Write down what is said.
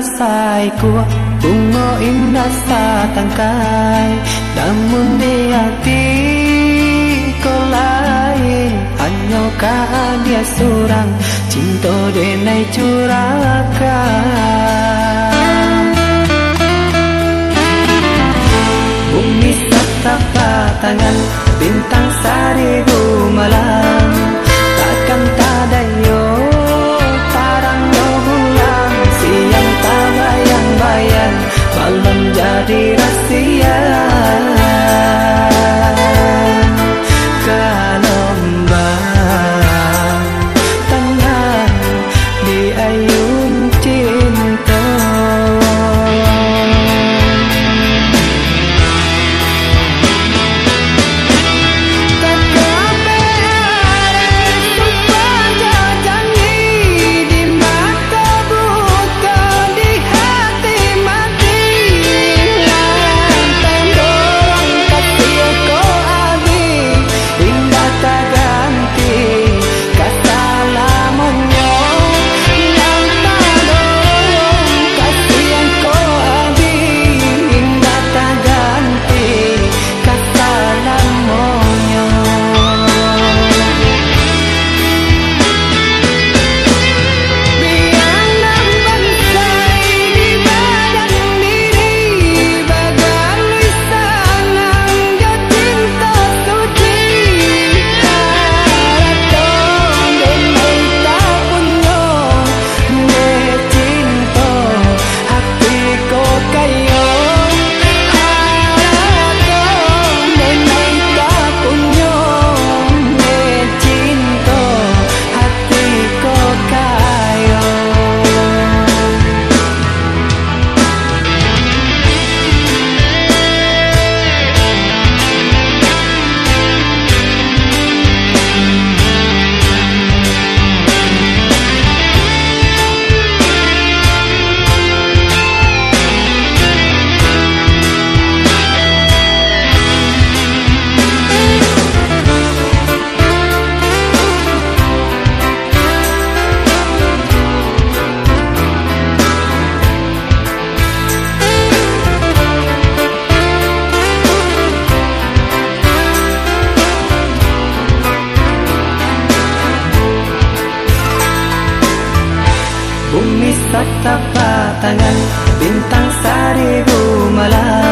selesaiku Bunga indah satangkai Namun di hati kau lain Hanya dia surang Cinta denai curahkan Bumi serta tangan Bintang sari malam Bumi setapak tangan Bintang seribu malam